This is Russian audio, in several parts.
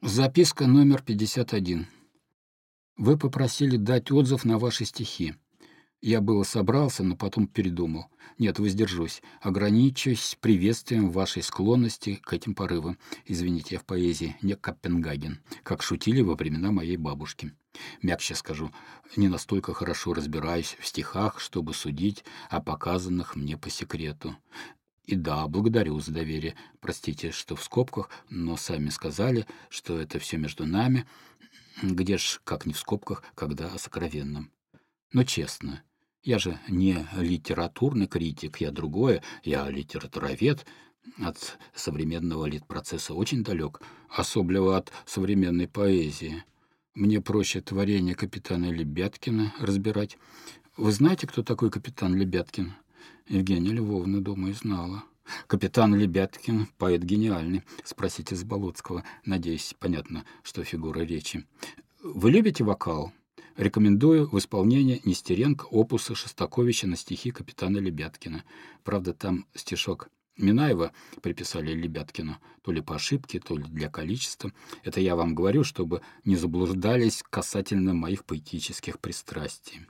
Записка номер 51. Вы попросили дать отзыв на ваши стихи. Я было собрался, но потом передумал. Нет, воздержусь. Ограничусь приветствием вашей склонности к этим порывам. Извините, я в поэзии не Копенгаген, как шутили во времена моей бабушки. Мягче скажу, не настолько хорошо разбираюсь в стихах, чтобы судить о показанных мне по секрету. И да, благодарю за доверие. Простите, что в скобках, но сами сказали, что это все между нами. Где ж, как не в скобках, когда о сокровенном. Но честно, я же не литературный критик, я другое, я литературовед. От современного литпроцесса очень далек, особливо от современной поэзии. Мне проще творение капитана Лебяткина разбирать. Вы знаете, кто такой капитан Лебяткин? Евгения Львовна, думаю, знала. Капитан Лебяткин — поэт гениальный. Спросите Заболоцкого. Надеюсь, понятно, что фигура речи. Вы любите вокал? Рекомендую в исполнение Нестеренко опуса Шостаковича на стихи капитана Лебяткина. Правда, там стишок Минаева приписали Лебяткину, то ли по ошибке, то ли для количества. Это я вам говорю, чтобы не заблуждались касательно моих поэтических пристрастий.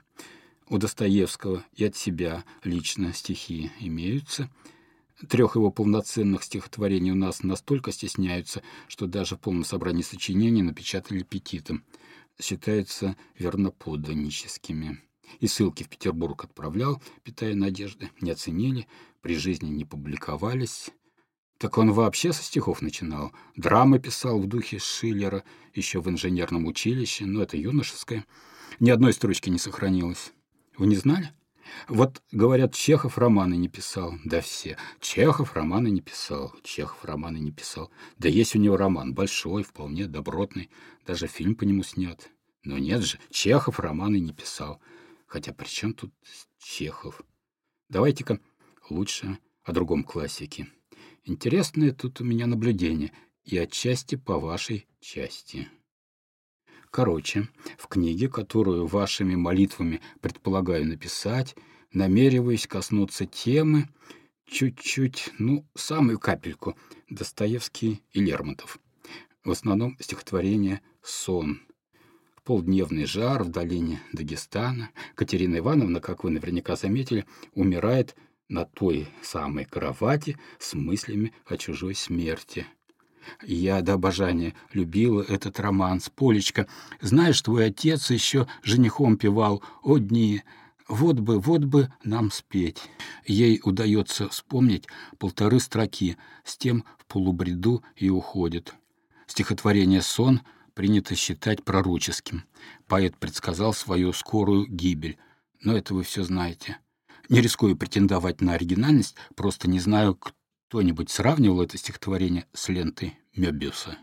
У Достоевского и от себя лично стихи имеются. Трех его полноценных стихотворений у нас настолько стесняются, что даже в полном собрании сочинений напечатали петитом. Считаются верноподданническими. И ссылки в Петербург отправлял, питая надежды. Не оценили, при жизни не публиковались. Так он вообще со стихов начинал. Драмы писал в духе Шиллера, еще в инженерном училище, но это юношеское. Ни одной строчки не сохранилось. Вы не знали? Вот, говорят, Чехов романы не писал. Да все. Чехов романы не писал. Чехов романы не писал. Да есть у него роман. Большой, вполне добротный. Даже фильм по нему снят. Но нет же, Чехов романы не писал. Хотя при чем тут Чехов? Давайте-ка лучше о другом классике. Интересное тут у меня наблюдение. И отчасти по вашей части. Короче, в книге, которую вашими молитвами предполагаю написать, намереваюсь коснуться темы чуть-чуть, ну, самую капельку, Достоевский и Лермонтов. В основном стихотворение «Сон». Полдневный жар в долине Дагестана. Катерина Ивановна, как вы наверняка заметили, умирает на той самой кровати с мыслями о чужой смерти. Я до обожания любила этот роман с Полечка. Знаешь, твой отец еще женихом певал «О дни». Вот бы, вот бы нам спеть. Ей удается вспомнить полторы строки, с тем в полубреду и уходит. Стихотворение «Сон» принято считать пророческим. Поэт предсказал свою скорую гибель. Но это вы все знаете. Не рискую претендовать на оригинальность, просто не знаю, кто-нибудь сравнивал это стихотворение с лентой Мёбиуса?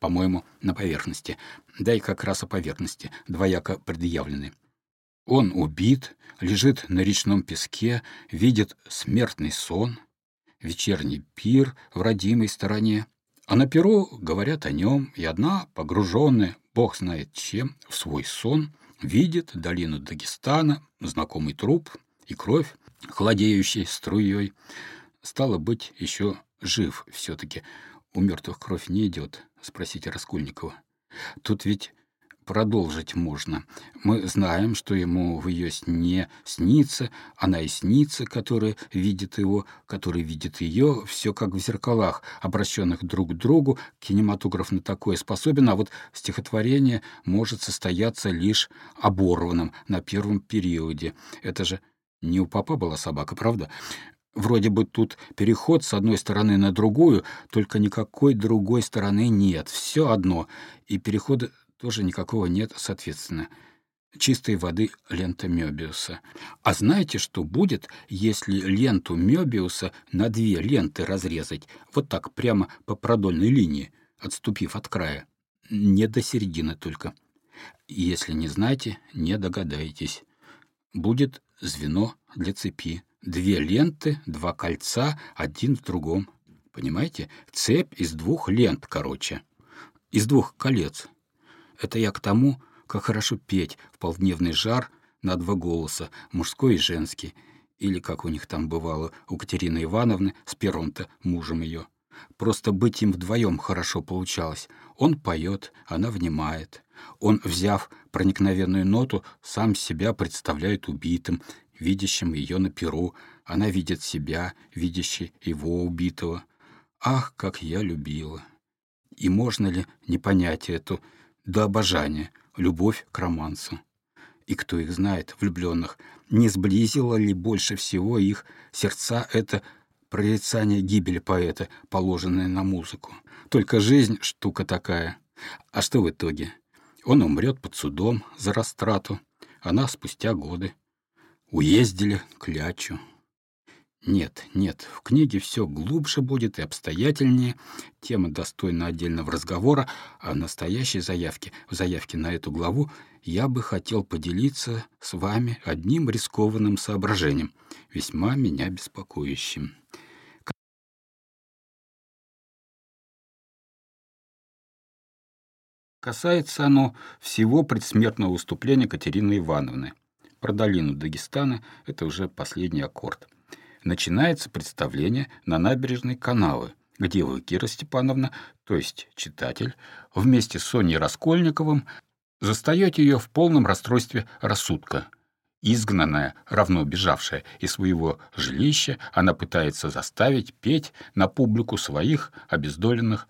По-моему, на поверхности. Да и как раз о поверхности, двояко предъявлены. Он убит, лежит на речном песке, видит смертный сон, вечерний пир в родимой стороне. А на перу говорят о нем, и одна, погруженная, бог знает чем, в свой сон, видит долину Дагестана, знакомый труп и кровь, хладеющей струей стало быть, еще жив все-таки. У мертвых кровь не идет, спросите Раскольникова. Тут ведь продолжить можно. Мы знаем, что ему в ее сне снится, она и снится, которая видит его, который видит ее, все как в зеркалах, обращенных друг к другу. Кинематограф на такое способен, а вот стихотворение может состояться лишь оборванным на первом периоде. Это же не у папа была собака, правда? Вроде бы тут переход с одной стороны на другую, только никакой другой стороны нет. Все одно. И перехода тоже никакого нет, соответственно. Чистой воды лента Мёбиуса. А знаете, что будет, если ленту Мёбиуса на две ленты разрезать? Вот так, прямо по продольной линии, отступив от края. Не до середины только. Если не знаете, не догадаетесь. Будет звено для цепи Две ленты, два кольца, один в другом. Понимаете? Цепь из двух лент, короче. Из двух колец. Это я к тому, как хорошо петь в полдневный жар на два голоса, мужской и женский. Или, как у них там бывало, у Катерины Ивановны с первым-то мужем ее. Просто быть им вдвоем хорошо получалось. Он поет, она внимает. Он, взяв проникновенную ноту, сам себя представляет убитым, видящим ее на перу. Она видит себя, видящий его убитого. Ах, как я любила! И можно ли не понять эту до обожания, любовь к романсу? И кто их знает, влюбленных, не сблизило ли больше всего их сердца это прорицание гибели поэта, положенное на музыку? Только жизнь — штука такая. А что в итоге? Он умрет под судом за растрату, она спустя годы. Уездили клячу. Нет, нет, в книге все глубже будет и обстоятельнее, тема достойна отдельного разговора, а настоящей заявке, в заявке на эту главу, я бы хотел поделиться с вами одним рискованным соображением, весьма меня беспокоящим. Касается оно всего предсмертного выступления Катерины Ивановны. Про долину Дагестана — это уже последний аккорд начинается представление на набережной канавы, где вы, Кира Степановна, то есть читатель, вместе с Соней Раскольниковым застаете ее в полном расстройстве рассудка. Изгнанная, равно бежавшая из своего жилища, она пытается заставить петь на публику своих обездоленных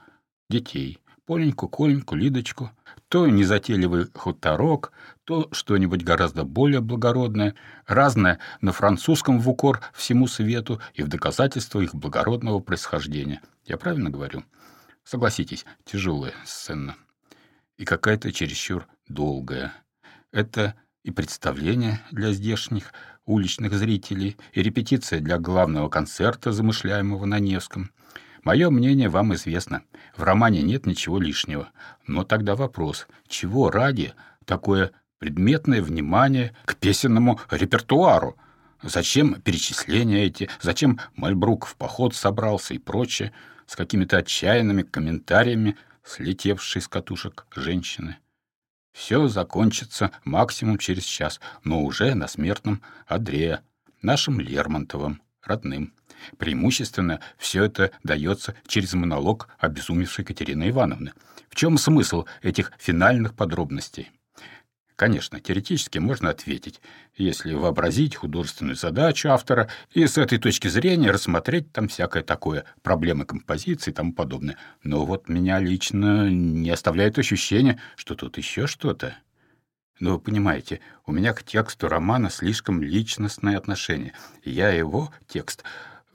детей. Поленьку, Коленьку, Лидочку, то незатейливый хуторок, то что-нибудь гораздо более благородное, разное на французском в укор всему свету и в доказательство их благородного происхождения. Я правильно говорю? Согласитесь, тяжелая сцена. И какая-то чересчур долгая. Это и представление для здешних уличных зрителей, и репетиция для главного концерта, замышляемого на Невском. Мое мнение вам известно. В романе нет ничего лишнего. Но тогда вопрос, чего ради такое предметное внимание к песенному репертуару? Зачем перечисления эти? Зачем Мальбрук в поход собрался и прочее? С какими-то отчаянными комментариями, слетевшей с катушек женщины. Все закончится максимум через час, но уже на смертном одре, нашим Лермонтовым, родным. Преимущественно все это дается через монолог обезумевшей Катерины Ивановны. В чем смысл этих финальных подробностей? Конечно, теоретически можно ответить, если вообразить художественную задачу автора и с этой точки зрения рассмотреть там всякое такое, проблемы композиции и тому подобное. Но вот меня лично не оставляет ощущение, что тут еще что-то. Но вы понимаете, у меня к тексту романа слишком личностное отношение. Я его, текст,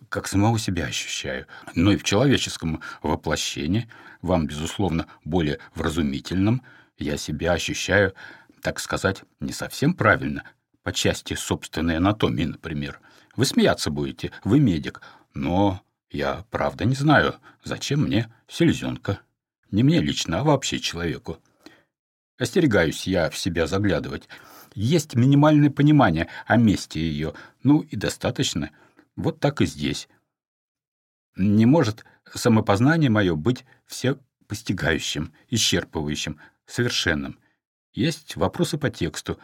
как самого себя ощущаю. Но и в человеческом воплощении, вам, безусловно, более вразумительном, я себя ощущаю, так сказать, не совсем правильно, по части собственной анатомии, например. Вы смеяться будете, вы медик, но я правда не знаю, зачем мне селезенка. Не мне лично, а вообще человеку. Остерегаюсь я в себя заглядывать. Есть минимальное понимание о месте ее, ну и достаточно — вот так и здесь. Не может самопознание мое быть все постигающим, исчерпывающим, совершенным. Есть вопросы по тексту,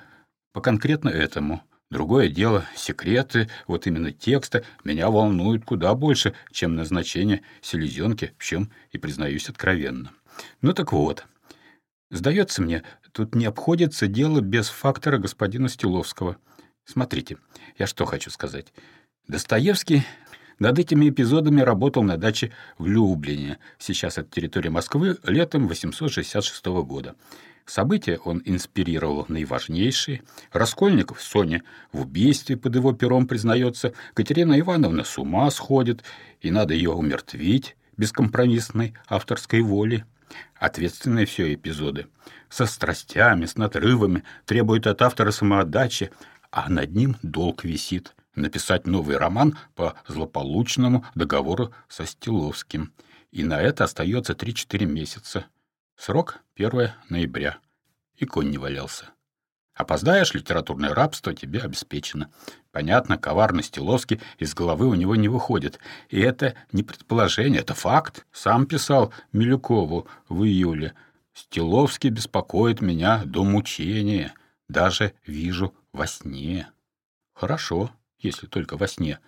по конкретно этому. Другое дело, секреты, вот именно текста, меня волнуют куда больше, чем назначение селезенки, в чем и признаюсь откровенно. Ну так вот, сдается мне, тут не обходится дело без фактора господина Стиловского. Смотрите, я что хочу сказать. Достоевский над этими эпизодами работал на даче в Люблине, сейчас это территория Москвы, летом 866 года. События он инспирировал наиважнейшие. Раскольников Соня в убийстве под его пером признается, Катерина Ивановна с ума сходит, и надо ее умертвить бескомпромиссной авторской воли. Ответственные все эпизоды. Со страстями, с надрывами, требуют от автора самоотдачи, а над ним долг висит написать новый роман по злополучному договору со Стиловским. И на это остается 3-4 месяца. Срок 1 ноября. И конь не валялся. Опоздаешь, литературное рабство тебе обеспечено. Понятно, коварный Стиловский из головы у него не выходит. И это не предположение, это факт. Сам писал Милюкову в июле. «Стиловский беспокоит меня до мучения. Даже вижу во сне». Хорошо, если только во сне.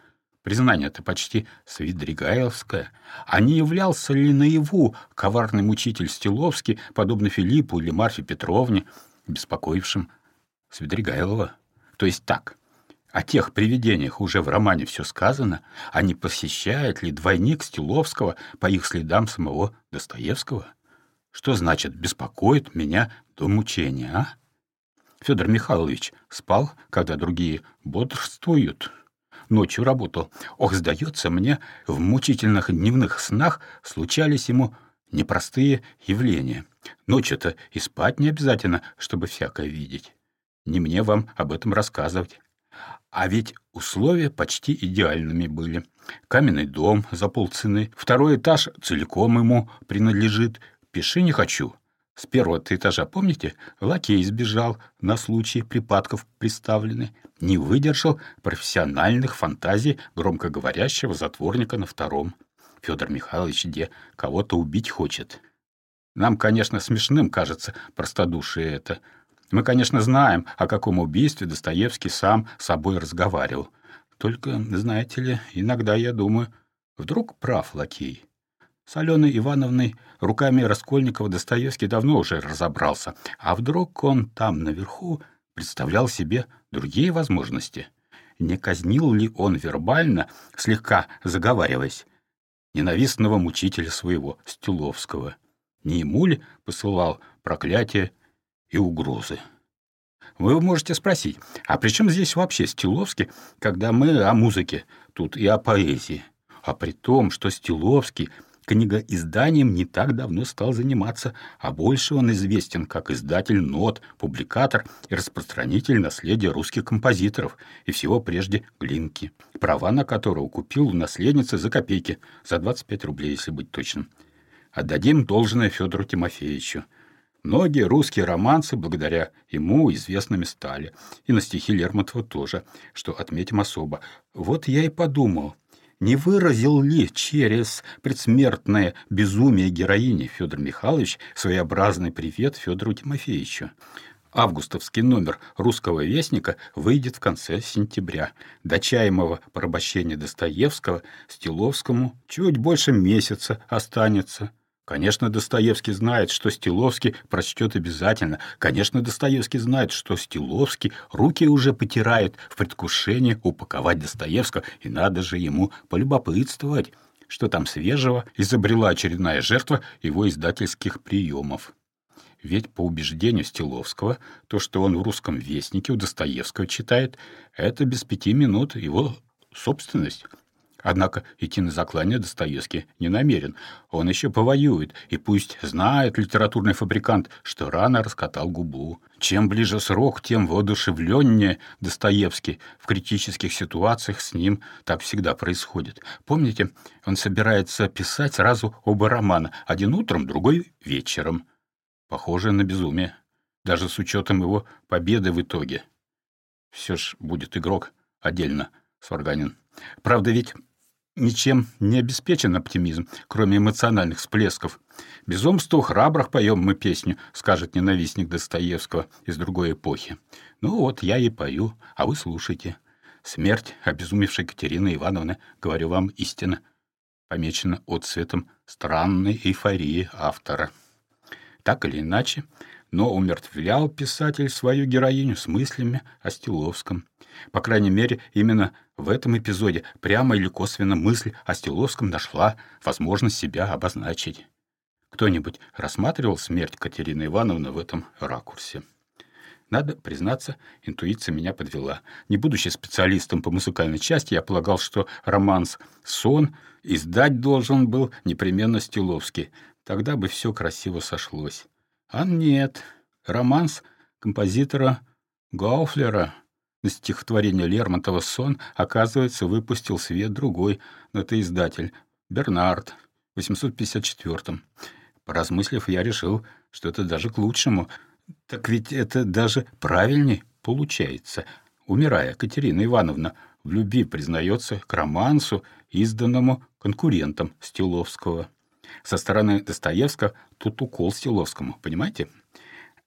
Признание-то почти свидригайловское. А не являлся ли наяву коварный мучитель Стиловский, подобно Филиппу или Марфе Петровне, беспокоившим Свидригайлова? То есть так, о тех привидениях уже в романе все сказано, а не посещает ли двойник Стиловского по их следам самого Достоевского? Что значит «беспокоит меня до мучения», а? Федор Михайлович спал, когда другие бодрствуют ночью работал. Ох, сдается мне, в мучительных дневных снах случались ему непростые явления. Ночью-то и спать не обязательно, чтобы всякое видеть. Не мне вам об этом рассказывать. А ведь условия почти идеальными были. Каменный дом за полцены, второй этаж целиком ему принадлежит. Пиши не хочу. С первого этажа, помните, лакей сбежал, на случай припадков приставленный, не выдержал профессиональных фантазий громкоговорящего затворника на втором. Федор Михайлович где кого-то убить хочет. Нам, конечно, смешным кажется простодушие это. Мы, конечно, знаем, о каком убийстве Достоевский сам с собой разговаривал. Только, знаете ли, иногда я думаю, вдруг прав лакей. С Аленой Ивановной руками Раскольникова Достоевский давно уже разобрался, а вдруг он там наверху представлял себе другие возможности? Не казнил ли он вербально, слегка заговариваясь, ненавистного мучителя своего, Стюловского? Не ему ли посылал проклятие и угрозы? Вы можете спросить, а при чем здесь вообще Стиловский, когда мы о музыке тут и о поэзии? А при том, что Стиловский — книгоизданием не так давно стал заниматься, а больше он известен как издатель нот, публикатор и распространитель наследия русских композиторов и всего прежде Глинки, права на которого купил у наследницы за копейки, за 25 рублей, если быть точным. Отдадим должное Федору Тимофеевичу. Многие русские романсы благодаря ему известными стали, и на стихи Лермонтова тоже, что отметим особо. Вот я и подумал, не выразил ли через предсмертное безумие героини Федор Михайлович своеобразный привет Федору Тимофеевичу? Августовский номер «Русского вестника» выйдет в конце сентября. До чаемого порабощения Достоевского Стиловскому чуть больше месяца останется. Конечно, Достоевский знает, что Стиловский прочтет обязательно. Конечно, Достоевский знает, что Стиловский руки уже потирает в предвкушении упаковать Достоевского, и надо же ему полюбопытствовать, что там свежего изобрела очередная жертва его издательских приемов. Ведь по убеждению Стиловского, то, что он в русском вестнике у Достоевского читает, это без пяти минут его собственность — Однако идти на заклание Достоевский не намерен. Он еще повоюет, и пусть знает литературный фабрикант, что рано раскатал губу. Чем ближе срок, тем воодушевленнее Достоевский. В критических ситуациях с ним так всегда происходит. Помните, он собирается писать сразу оба романа, один утром, другой вечером. Похоже на безумие, даже с учетом его победы в итоге. Все ж будет игрок отдельно, Сварганин. Правда ведь ничем не обеспечен оптимизм, кроме эмоциональных всплесков. «Безумству храбрых поем мы песню», — скажет ненавистник Достоевского из другой эпохи. «Ну вот, я и пою, а вы слушайте. Смерть обезумевшей Катерины Ивановны, говорю вам истинно, помечена отцветом странной эйфории автора». Так или иначе, но умертвлял писатель свою героиню с мыслями о Стиловском. По крайней мере, именно в этом эпизоде прямо или косвенно мысль о Стиловском нашла возможность себя обозначить. Кто-нибудь рассматривал смерть Катерины Ивановны в этом ракурсе? Надо признаться, интуиция меня подвела. Не будучи специалистом по музыкальной части, я полагал, что романс «Сон» издать должен был непременно Стиловский. Тогда бы все красиво сошлось. А нет, романс композитора Гауфлера на стихотворение Лермонтова «Сон», оказывается, выпустил свет другой, но это издатель, Бернард, в 854-м. Поразмыслив, я решил, что это даже к лучшему. Так ведь это даже правильней получается. Умирая, Катерина Ивановна в любви признается к романсу, изданному конкурентом Стиловского. Со стороны Достоевского тут укол Стиловскому, понимаете?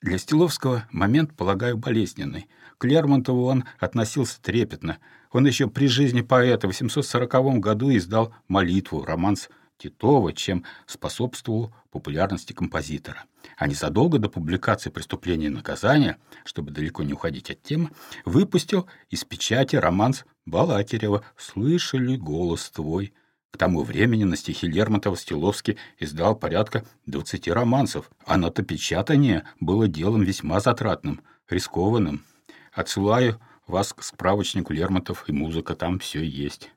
Для Стиловского момент, полагаю, болезненный. К Лермонтову он относился трепетно. Он еще при жизни поэта в 840 году издал «Молитву», романс Титова, чем способствовал популярности композитора. А незадолго до публикации «Преступление и наказание», чтобы далеко не уходить от темы, выпустил из печати романс Балакирева «Слышали голос твой». К тому времени на стихи Лермонтова Стиловский издал порядка 20 романсов, а напечатание было делом весьма затратным, рискованным. Отсылаю вас к справочнику Лермонтов и музыка, там все есть.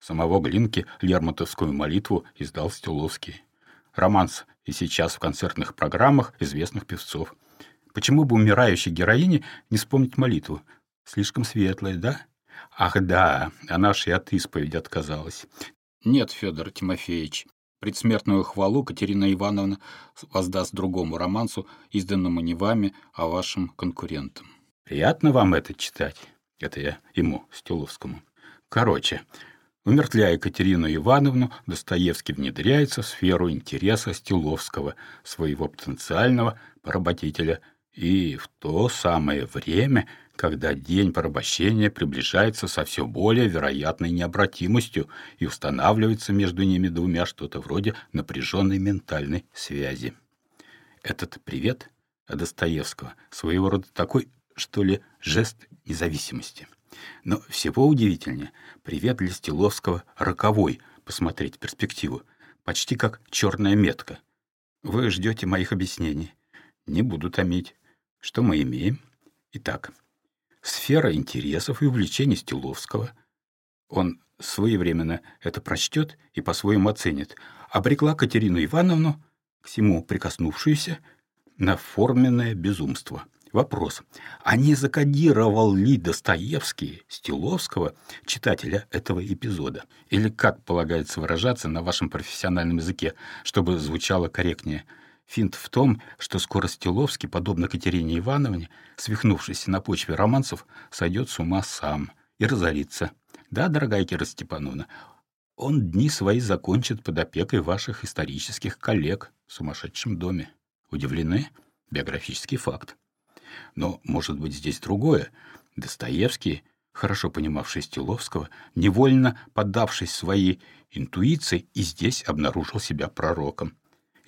Самого Глинки Лермонтовскую молитву издал Стиловский. Романс и сейчас в концертных программах известных певцов. Почему бы умирающей героине не вспомнить молитву? Слишком светлая, да? Ах да, она ж и от исповеди отказалась. Нет, Федор Тимофеевич, предсмертную хвалу Катерина Ивановна воздаст другому романсу, изданному не вами, а вашим конкурентам. Приятно вам это читать? Это я ему, Стеловскому. Короче, Умертвляя Екатерину Ивановну, Достоевский внедряется в сферу интереса Стиловского, своего потенциального поработителя, и в то самое время, когда день порабощения приближается со все более вероятной необратимостью и устанавливается между ними двумя что-то вроде напряженной ментальной связи. Этот привет от Достоевского своего рода такой, что ли, жест независимости – но всего удивительнее, привет для Стиловского роковой, посмотреть перспективу, почти как черная метка. Вы ждете моих объяснений. Не буду томить. Что мы имеем? Итак, сфера интересов и увлечений Стиловского. Он своевременно это прочтет и по-своему оценит. Обрекла Катерину Ивановну, к всему прикоснувшуюся, на форменное безумство — Вопрос. А не закодировал ли Достоевский Стиловского, читателя этого эпизода? Или, как полагается выражаться на вашем профессиональном языке, чтобы звучало корректнее? Финт в том, что скоро Стиловский, подобно Катерине Ивановне, свихнувшись на почве романсов, сойдет с ума сам и разорится. Да, дорогая Кира Степановна, он дни свои закончит под опекой ваших исторических коллег в сумасшедшем доме. Удивлены? Биографический факт. Но, может быть, здесь другое. Достоевский, хорошо понимавший Стиловского, невольно поддавшись своей интуиции, и здесь обнаружил себя пророком.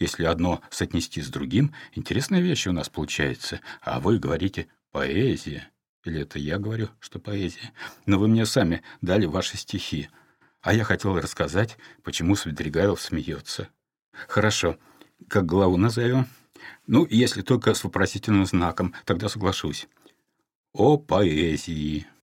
Если одно соотнести с другим, интересная вещь у нас получается, а вы говорите «поэзия». Или это я говорю, что поэзия? Но вы мне сами дали ваши стихи. А я хотел рассказать, почему Свидригайлов смеется. Хорошо, как главу назовем? Ну, если только с вопросительным знаком, тогда соглашусь. О поэзии.